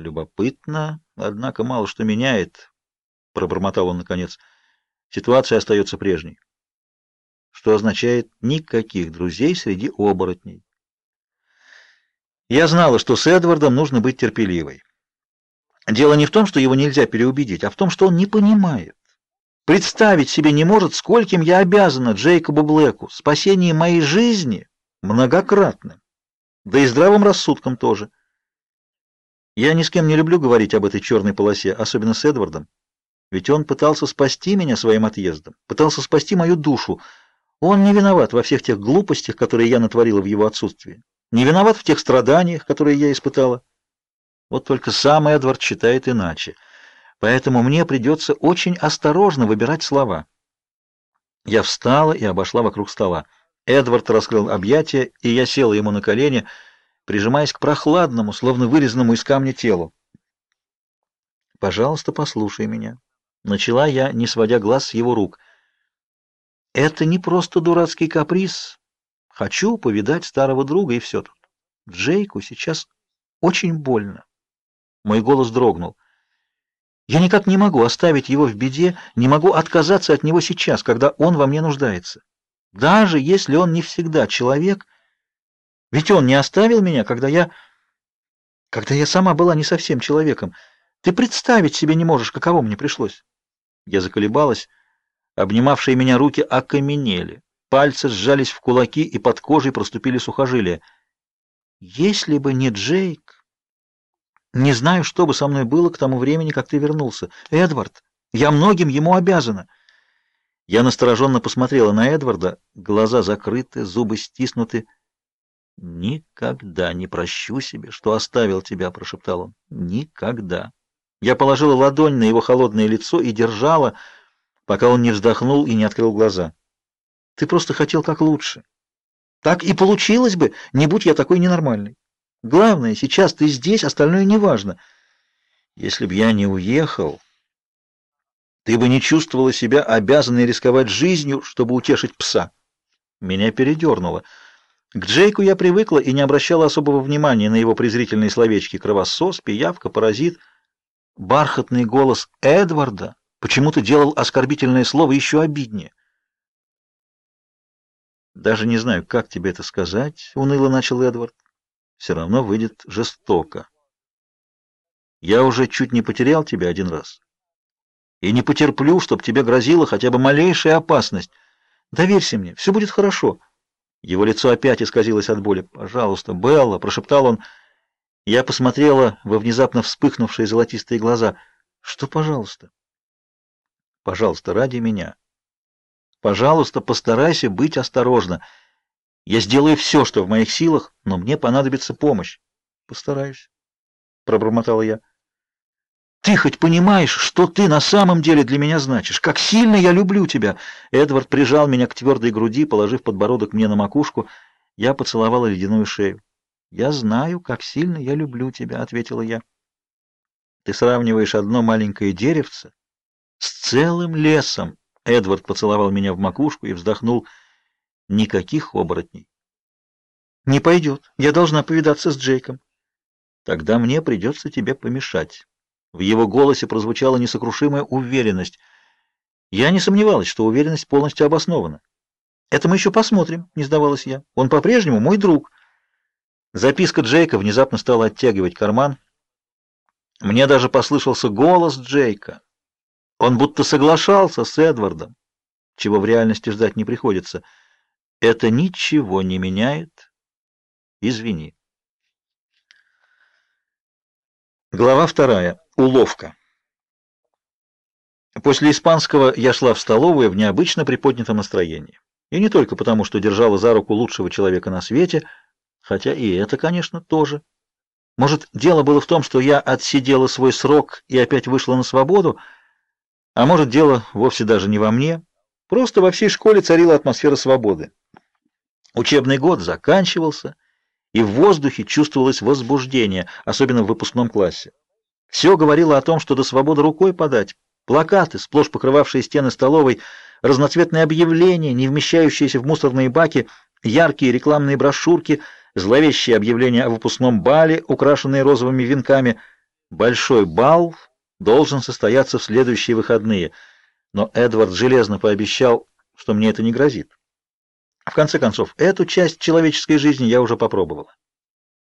Любопытно, однако мало что меняет, — пробормотал он наконец. Ситуация остается прежней. Что означает никаких друзей среди оборотней. Я знала, что с Эдвардом нужно быть терпеливой. Дело не в том, что его нельзя переубедить, а в том, что он не понимает. Представить себе не может, скольким я обязана Джейкобу Блэку, спасение моей жизни многократным, да и здравым рассудком тоже. Я ни с кем не люблю говорить об этой черной полосе, особенно с Эдвардом. Ведь он пытался спасти меня своим отъездом, пытался спасти мою душу. Он не виноват во всех тех глупостях, которые я натворила в его отсутствии. Не виноват в тех страданиях, которые я испытала. Вот только сам Эдвард считает иначе. Поэтому мне придется очень осторожно выбирать слова. Я встала и обошла вокруг стола. Эдвард раскрыл объятия, и я села ему на колени, прижимаясь к прохладному, словно вырезанному из камня телу. «Пожалуйста, послушай меня», — начала я, не сводя глаз с его рук. «Это не просто дурацкий каприз. Хочу повидать старого друга, и все тут. Джейку сейчас очень больно. Мой голос дрогнул. Я никак не могу оставить его в беде, не могу отказаться от него сейчас, когда он во мне нуждается. Даже если он не всегда человек, ведь он не оставил меня, когда я когда я сама была не совсем человеком. Ты представить себе не можешь, каково мне пришлось. Я заколебалась, обнимавшие меня руки окаменели. Пальцы сжались в кулаки, и под кожей проступили сухожилия. Если бы не Джейк, не знаю, что бы со мной было к тому времени, как ты вернулся. Эдвард, я многим ему обязана. Я настороженно посмотрела на Эдварда, глаза закрыты, зубы стиснуты. Никогда не прощу себе, что оставил тебя, прошептал он. Никогда. Я положила ладонь на его холодное лицо и держала, пока он не вздохнул и не открыл глаза. Ты просто хотел как лучше. Так и получилось бы, не будь я такой ненормальной. Главное, сейчас ты здесь, остальное неважно. Если б я не уехал, ты бы не чувствовала себя обязанной рисковать жизнью, чтобы утешить пса. Меня передернуло. К Джейку я привыкла и не обращала особого внимания на его презрительные словечки «кровосос», «пиявка», «паразит». Бархатный голос Эдварда почему-то делал оскорбительное слово еще обиднее. «Даже не знаю, как тебе это сказать», — уныло начал Эдвард все равно выйдет жестоко. Я уже чуть не потерял тебя один раз. И не потерплю, чтобы тебе грозила хотя бы малейшая опасность. Доверься мне, все будет хорошо. Его лицо опять исказилось от боли. «Пожалуйста, Белла!» — прошептал он. Я посмотрела во внезапно вспыхнувшие золотистые глаза. «Что, пожалуйста?» «Пожалуйста, ради меня. Пожалуйста, постарайся быть осторожна». Я сделаю все, что в моих силах, но мне понадобится помощь. Постараюсь, пробормотала я. Ты хоть понимаешь, что ты на самом деле для меня значишь? Как сильно я люблю тебя. Эдвард прижал меня к твердой груди, положив подбородок мне на макушку. Я поцеловала ледяную шею. Я знаю, как сильно я люблю тебя, ответила я. Ты сравниваешь одно маленькое деревце с целым лесом. Эдвард поцеловал меня в макушку и вздохнул. Никаких оборотней. Не пойдет. Я должна повидаться с Джейком. Тогда мне придется тебе помешать. В его голосе прозвучала несокрушимая уверенность. Я не сомневалась, что уверенность полностью обоснована. Это мы еще посмотрим, не сдавалась я. Он по-прежнему мой друг. Записка Джейка внезапно стала оттягивать карман. Мне даже послышался голос Джейка. Он будто соглашался с Эдвардом, чего в реальности ждать не приходится. Это ничего не меняет. Извини. Глава вторая. Уловка. После испанского я шла в столовую в необычно приподнятом настроении. И не только потому, что держала за руку лучшего человека на свете, хотя и это, конечно, тоже. Может, дело было в том, что я отсидела свой срок и опять вышла на свободу, а может, дело вовсе даже не во мне. Просто во всей школе царила атмосфера свободы. Учебный год заканчивался, и в воздухе чувствовалось возбуждение, особенно в выпускном классе. Все говорило о том, что до свободы рукой подать. Плакаты, сплошь покрывавшие стены столовой, разноцветные объявления, не вмещающиеся в мусорные баки, яркие рекламные брошюрки, зловещие объявления о выпускном бале, украшенные розовыми венками. Большой бал должен состояться в следующие выходные, но Эдвард железно пообещал, что мне это не грозит. В конце концов, эту часть человеческой жизни я уже попробовала.